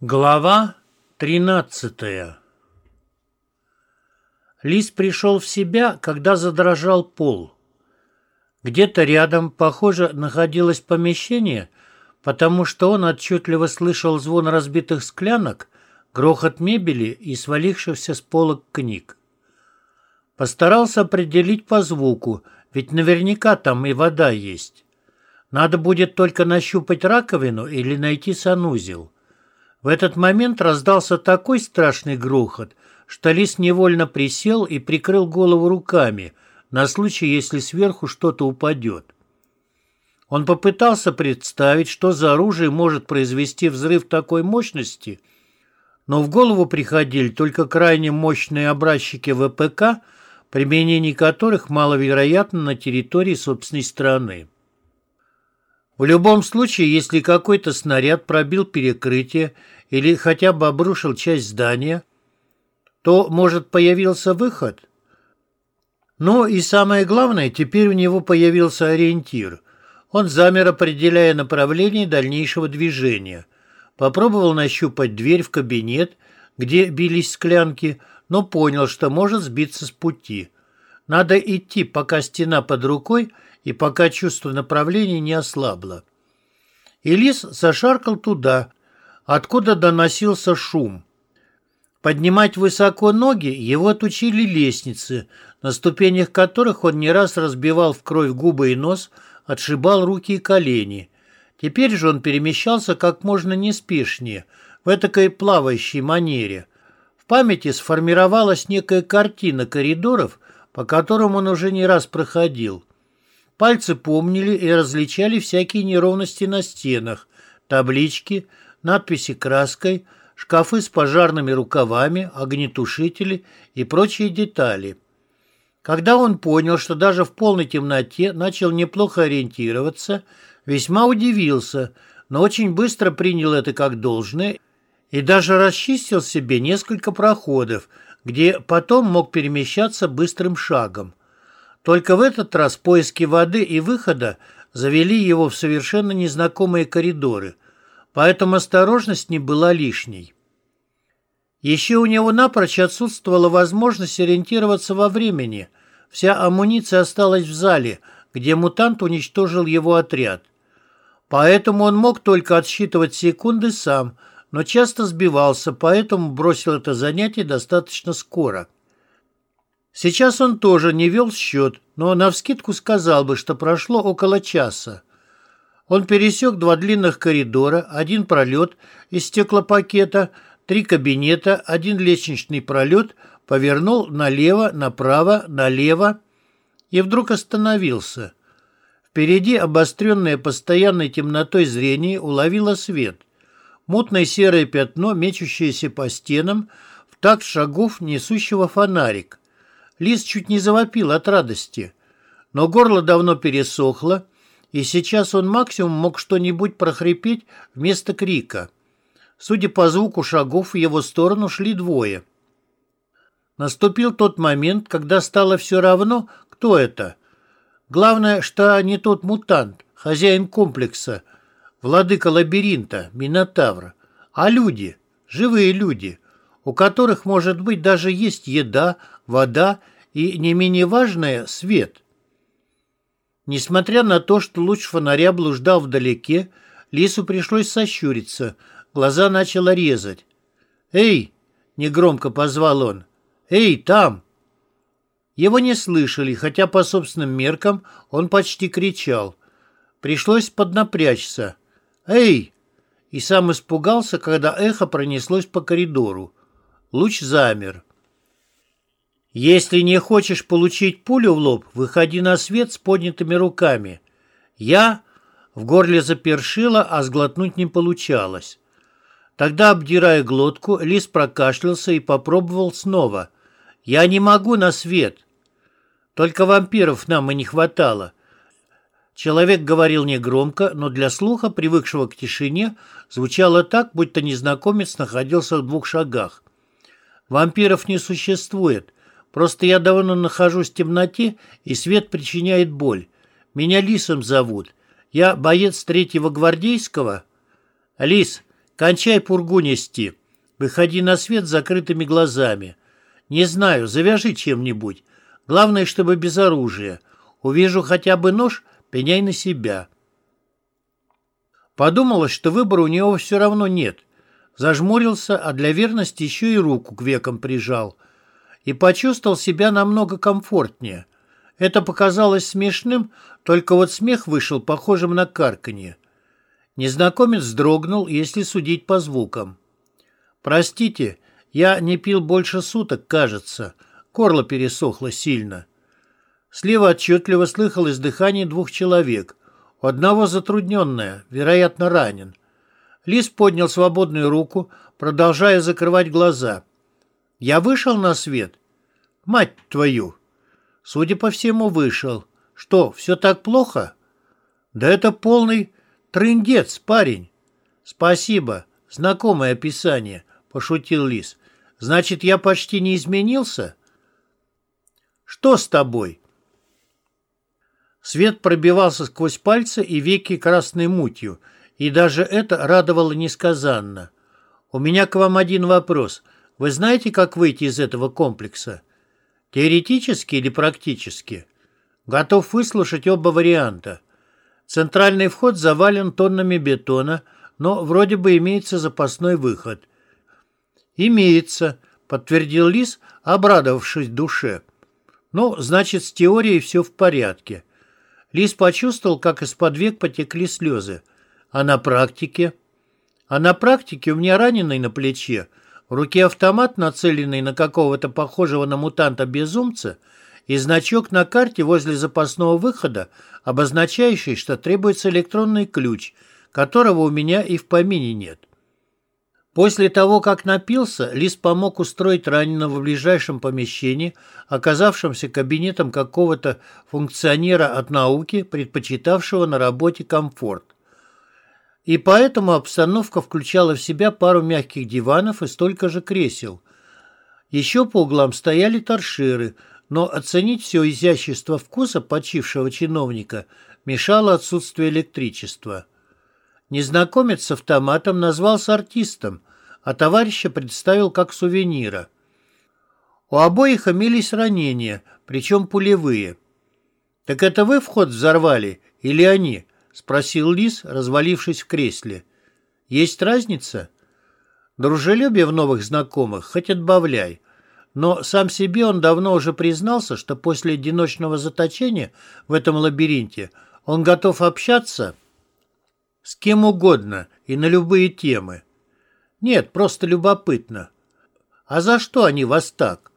Глава тринадцатая Лис пришел в себя, когда задрожал пол. Где-то рядом, похоже, находилось помещение, потому что он отчетливо слышал звон разбитых склянок, грохот мебели и свалившихся с полок книг. Постарался определить по звуку, ведь наверняка там и вода есть. Надо будет только нащупать раковину или найти санузел. В этот момент раздался такой страшный грохот, что лис невольно присел и прикрыл голову руками, на случай, если сверху что-то упадет. Он попытался представить, что за оружие может произвести взрыв такой мощности, но в голову приходили только крайне мощные образчики ВПК, применение которых маловероятно на территории собственной страны. В любом случае, если какой-то снаряд пробил перекрытие или хотя бы обрушил часть здания, то, может, появился выход? Ну и самое главное, теперь у него появился ориентир. Он замер, определяя направление дальнейшего движения. Попробовал нащупать дверь в кабинет, где бились склянки, но понял, что может сбиться с пути. Надо идти, пока стена под рукой и пока чувство направления не ослабло. И лис зашаркал туда, откуда доносился шум. Поднимать высоко ноги его отучили лестницы, на ступенях которых он не раз разбивал в кровь губы и нос, отшибал руки и колени. Теперь же он перемещался как можно неспешнее, в этакой плавающей манере. В памяти сформировалась некая картина коридоров, по которым он уже не раз проходил. Пальцы помнили и различали всякие неровности на стенах, таблички, надписи краской, шкафы с пожарными рукавами, огнетушители и прочие детали. Когда он понял, что даже в полной темноте начал неплохо ориентироваться, весьма удивился, но очень быстро принял это как должное и даже расчистил себе несколько проходов, где потом мог перемещаться быстрым шагом. Только в этот раз поиски воды и выхода завели его в совершенно незнакомые коридоры, поэтому осторожность не была лишней. Еще у него напрочь отсутствовала возможность ориентироваться во времени. Вся амуниция осталась в зале, где мутант уничтожил его отряд. Поэтому он мог только отсчитывать секунды сам, но часто сбивался, поэтому бросил это занятие достаточно скоро. Сейчас он тоже не вел счет, но навскидку сказал бы, что прошло около часа. Он пересек два длинных коридора, один пролет из стеклопакета, три кабинета, один лестничный пролет, повернул налево, направо, налево и вдруг остановился. Впереди, обостренное постоянной темнотой зрение, уловило свет. Мутное серое пятно, мечущееся по стенам, в такт шагов несущего фонарик. Лис чуть не завопил от радости. Но горло давно пересохло, и сейчас он максимум мог что-нибудь прохрипеть вместо крика. Судя по звуку шагов, в его сторону шли двое. Наступил тот момент, когда стало все равно, кто это. Главное, что не тот мутант, хозяин комплекса, владыка лабиринта, Минотавра, а люди, живые люди, у которых, может быть, даже есть еда, вода и, не менее важное, свет. Несмотря на то, что луч фонаря блуждал вдалеке, Лису пришлось сощуриться, глаза начало резать. «Эй!» — негромко позвал он. «Эй, там!» Его не слышали, хотя по собственным меркам он почти кричал. Пришлось поднапрячься. «Эй!» И сам испугался, когда эхо пронеслось по коридору. Луч замер. Если не хочешь получить пулю в лоб, выходи на свет с поднятыми руками. Я... В горле запершило, а сглотнуть не получалось. Тогда, обдирая глотку, лис прокашлялся и попробовал снова. «Я не могу на свет!» Только вампиров нам и не хватало. Человек говорил негромко, но для слуха, привыкшего к тишине, звучало так, будто незнакомец находился в двух шагах. Вампиров не существует. Просто я давно нахожусь в темноте, и свет причиняет боль. Меня Лисом зовут. Я боец третьего гвардейского. Лис, Кончай пургу нести. Выходи на свет с закрытыми глазами. Не знаю, завяжи чем-нибудь. Главное, чтобы без оружия. Увижу хотя бы нож, пеняй на себя. Подумалось, что выбора у него все равно нет. Зажмурился, а для верности еще и руку к векам прижал. И почувствовал себя намного комфортнее. Это показалось смешным, только вот смех вышел похожим на карканье. Незнакомец вздрогнул, если судить по звукам. «Простите, я не пил больше суток, кажется. Горло пересохло сильно». Слева отчетливо слыхалось дыхание двух человек. У одного затрудненное, вероятно, ранен. Лис поднял свободную руку, продолжая закрывать глаза. «Я вышел на свет?» «Мать твою!» «Судя по всему, вышел. Что, все так плохо?» «Да это полный трындец, парень!» «Спасибо. Знакомое описание», — пошутил Лис. «Значит, я почти не изменился?» «Что с тобой?» Свет пробивался сквозь пальцы и веки красной мутью — и даже это радовало несказанно. У меня к вам один вопрос. Вы знаете, как выйти из этого комплекса? Теоретически или практически? Готов выслушать оба варианта. Центральный вход завален тоннами бетона, но вроде бы имеется запасной выход. «Имеется», — подтвердил Лис, обрадовавшись душе. «Ну, значит, с теорией все в порядке». Лис почувствовал, как из-под век потекли слезы. А на практике? А на практике у меня раненый на плече, в руке автомат, нацеленный на какого-то похожего на мутанта безумца, и значок на карте возле запасного выхода, обозначающий, что требуется электронный ключ, которого у меня и в помине нет. После того, как напился, Лис помог устроить раненого в ближайшем помещении, оказавшемся кабинетом какого-то функционера от науки, предпочитавшего на работе комфорт. И поэтому обстановка включала в себя пару мягких диванов и столько же кресел. Еще по углам стояли торшеры, но оценить все изящество вкуса почившего чиновника мешало отсутствие электричества. Незнакомец с автоматом назвался артистом, а товарища представил как сувенира. У обоих имелись ранения, причем пулевые. «Так это вы вход взорвали или они?» Спросил Лис, развалившись в кресле. Есть разница? Дружелюбие в новых знакомых хоть отбавляй. Но сам себе он давно уже признался, что после одиночного заточения в этом лабиринте он готов общаться с кем угодно и на любые темы. Нет, просто любопытно. А за что они вас так?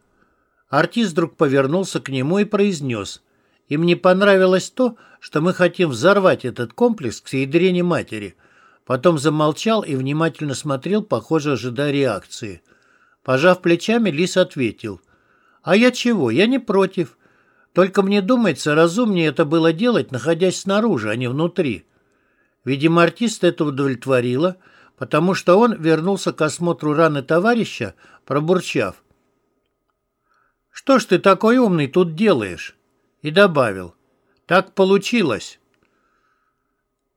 Артист вдруг повернулся к нему и произнес. Им не понравилось то, что мы хотим взорвать этот комплекс к ядрени матери. Потом замолчал и внимательно смотрел, похоже, ожидая реакции. Пожав плечами, Лис ответил. «А я чего? Я не против. Только мне думается, разумнее это было делать, находясь снаружи, а не внутри». Видимо, артист это удовлетворило, потому что он вернулся к осмотру раны товарища, пробурчав. «Что ж ты такой умный тут делаешь?» И добавил. Так получилось.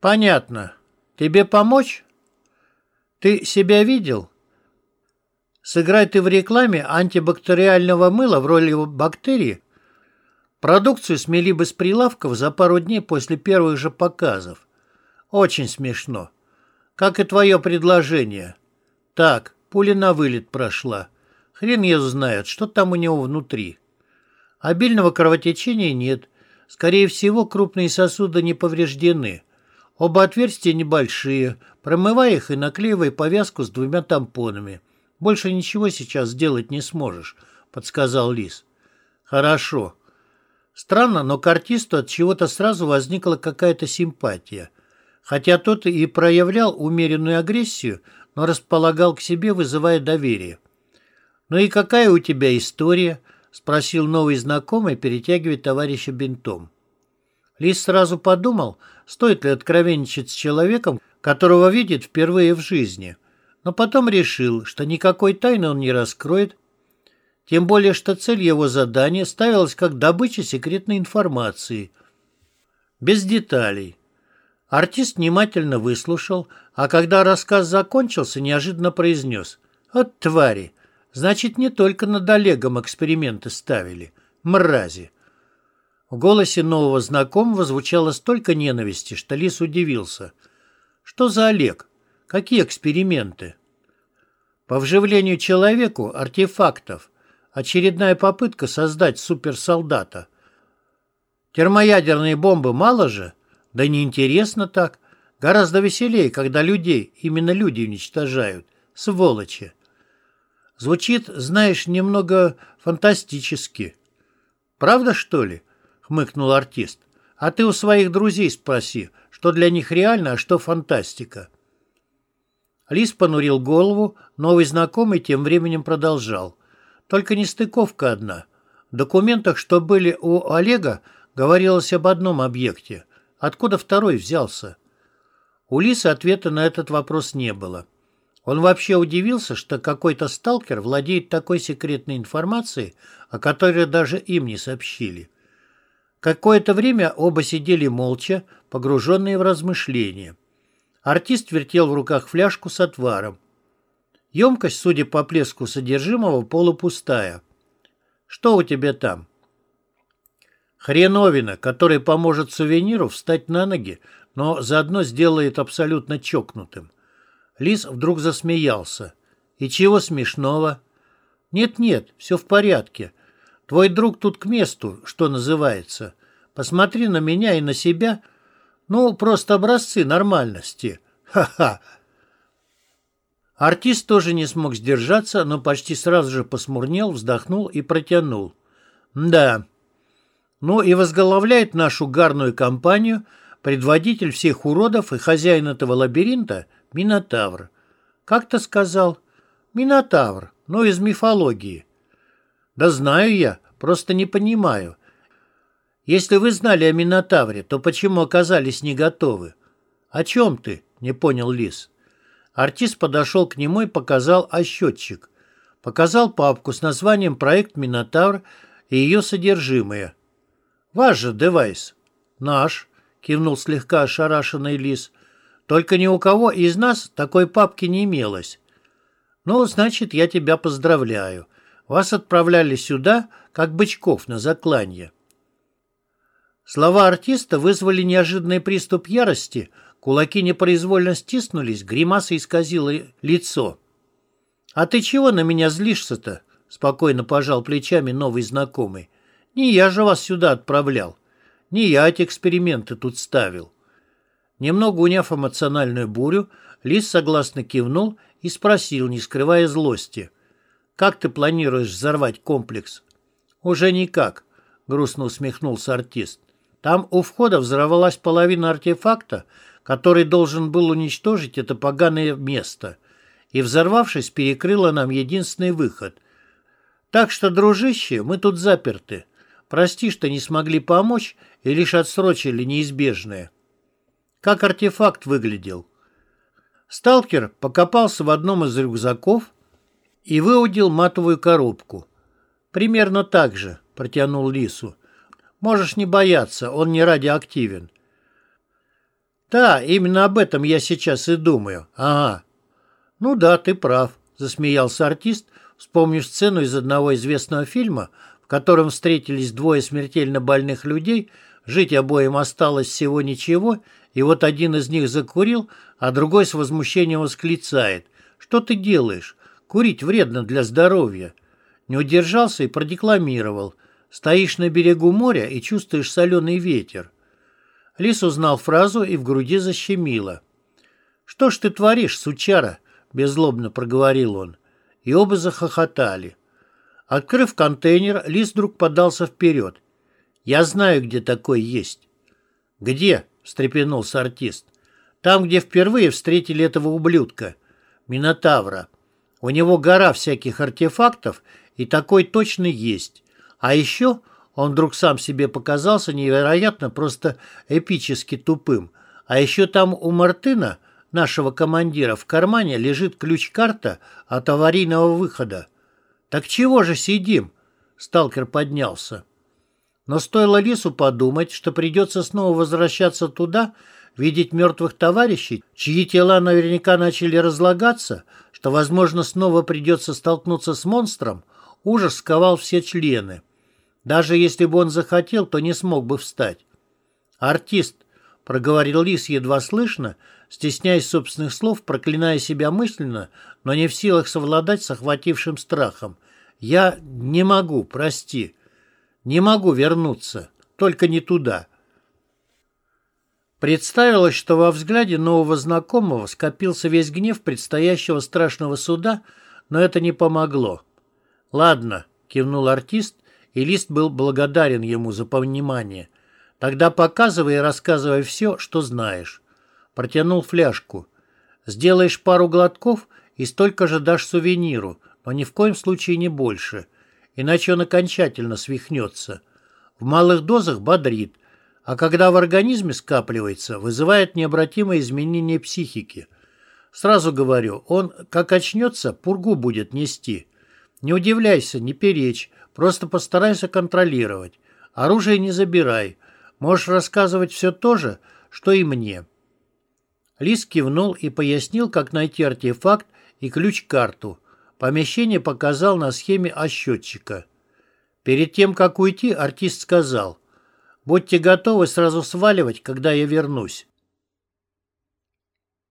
Понятно. Тебе помочь? Ты себя видел? Сыграй ты в рекламе антибактериального мыла в роли бактерии, продукцию смели бы с прилавков за пару дней после первых же показов. Очень смешно. Как и твое предложение. Так, пуля на вылет прошла. Хрен ее знает, что там у него внутри. Обильного кровотечения нет, Скорее всего, крупные сосуды не повреждены. Оба отверстия небольшие. Промывай их и наклеивай повязку с двумя тампонами. Больше ничего сейчас сделать не сможешь, подсказал Лис. Хорошо. Странно, но к артисту от чего-то сразу возникла какая-то симпатия. Хотя тот и проявлял умеренную агрессию, но располагал к себе, вызывая доверие. «Ну и какая у тебя история?» — спросил новый знакомый, перетягивая товарища бинтом. Лис сразу подумал, стоит ли откровенничать с человеком, которого видит впервые в жизни, но потом решил, что никакой тайны он не раскроет, тем более, что цель его задания ставилась как добыча секретной информации. Без деталей. Артист внимательно выслушал, а когда рассказ закончился, неожиданно произнес. «От твари! Значит, не только над Олегом эксперименты ставили. Мрази!» В голосе нового знакомого звучало столько ненависти, что Лис удивился. «Что за Олег? Какие эксперименты?» «По вживлению человеку артефактов. Очередная попытка создать суперсолдата. Термоядерные бомбы мало же? Да неинтересно так. Гораздо веселее, когда людей, именно люди уничтожают. Сволочи!» Звучит, знаешь, немного фантастически. Правда, что ли?» — хмыкнул артист. «А ты у своих друзей спроси, что для них реально, а что фантастика». Лис понурил голову, новый знакомый тем временем продолжал. «Только нестыковка одна. В документах, что были у Олега, говорилось об одном объекте. Откуда второй взялся?» У Лиса ответа на этот вопрос не было. Он вообще удивился, что какой-то сталкер владеет такой секретной информацией, о которой даже им не сообщили. Какое-то время оба сидели молча, погруженные в размышления. Артист вертел в руках фляжку с отваром. Емкость, судя по плеску содержимого, полупустая. «Что у тебя там?» «Хреновина, который поможет сувениру встать на ноги, но заодно сделает абсолютно чокнутым». Лис вдруг засмеялся. «И чего смешного?» «Нет-нет, все в порядке. Твой друг тут к месту, что называется. Посмотри на меня и на себя. Ну, просто образцы нормальности. Ха-ха!» Артист тоже не смог сдержаться, но почти сразу же посмурнел, вздохнул и протянул. «Да. Ну и возглавляет нашу гарную компанию предводитель всех уродов и хозяин этого лабиринта Минотавр. Как ты сказал? Минотавр, но из мифологии. Да знаю я, просто не понимаю. Если вы знали о Минотавре, то почему оказались не готовы? О чем ты? Не понял Лис. Артист подошел к нему и показал ощетчик. Показал папку с названием «Проект Минотавр» и ее содержимое. «Ваш же девайс». «Наш», — кивнул слегка ошарашенный Лис. «Только ни у кого из нас такой папки не имелось». «Ну, значит, я тебя поздравляю. Вас отправляли сюда, как бычков на закланье». Слова артиста вызвали неожиданный приступ ярости, кулаки непроизвольно стиснулись, гримаса исказила лицо. «А ты чего на меня злишься-то?» — спокойно пожал плечами новый знакомый. «Не я же вас сюда отправлял. Не я эти эксперименты тут ставил». Немного уняв эмоциональную бурю, Лис согласно кивнул и спросил, не скрывая злости. «Как ты планируешь взорвать комплекс?» «Уже никак», — грустно усмехнулся артист. «Там у входа взорвалась половина артефакта, который должен был уничтожить это поганое место, и, взорвавшись, перекрыла нам единственный выход. Так что, дружище, мы тут заперты. Прости, что не смогли помочь и лишь отсрочили неизбежное». Как артефакт выглядел? Сталкер покопался в одном из рюкзаков и выудил матовую коробку. «Примерно так же», — протянул Лису. «Можешь не бояться, он не радиоактивен». «Да, именно об этом я сейчас и думаю. Ага». «Ну да, ты прав», — засмеялся артист, вспомнив сцену из одного известного фильма, в котором встретились двое смертельно больных людей, жить обоим осталось всего ничего, и вот один из них закурил, а другой с возмущением восклицает. «Что ты делаешь? Курить вредно для здоровья». Не удержался и продекламировал. «Стоишь на берегу моря и чувствуешь соленый ветер». Лис узнал фразу и в груди защемило. «Что ж ты творишь, сучара?» – беззлобно проговорил он. И оба захохотали. Открыв контейнер, Лис вдруг подался вперед. «Я знаю, где такой есть». «Где?» встрепенулся артист. «Там, где впервые встретили этого ублюдка, Минотавра. У него гора всяких артефактов, и такой точно есть. А еще он вдруг сам себе показался невероятно просто эпически тупым. А еще там у Мартына, нашего командира, в кармане лежит ключ-карта от аварийного выхода. «Так чего же сидим?» Сталкер поднялся. Но стоило Лису подумать, что придется снова возвращаться туда, видеть мертвых товарищей, чьи тела наверняка начали разлагаться, что, возможно, снова придется столкнуться с монстром, ужас сковал все члены. Даже если бы он захотел, то не смог бы встать. «Артист», — проговорил Лис едва слышно, стесняясь собственных слов, проклиная себя мысленно, но не в силах совладать с охватившим страхом. «Я не могу, прости. Не могу вернуться. Только не туда». Представилось, что во взгляде нового знакомого скопился весь гнев предстоящего страшного суда, но это не помогло. «Ладно», — кивнул артист, и Лист был благодарен ему за понимание. «Тогда показывай и рассказывай все, что знаешь». Протянул фляжку. «Сделаешь пару глотков и столько же дашь сувениру, но ни в коем случае не больше, иначе он окончательно свихнется. В малых дозах бодрит, а когда в организме скапливается, вызывает необратимые изменения психики. Сразу говорю, он, как очнется, пургу будет нести. Не удивляйся, не перечь, просто постарайся контролировать. Оружие не забирай. Можешь рассказывать все то же, что и мне». Лис кивнул и пояснил, как найти артефакт и ключ-карту. Помещение показал на схеме от счетчика. Перед тем, как уйти, артист сказал, «Будьте готовы сразу сваливать, когда я вернусь».